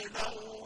قلبه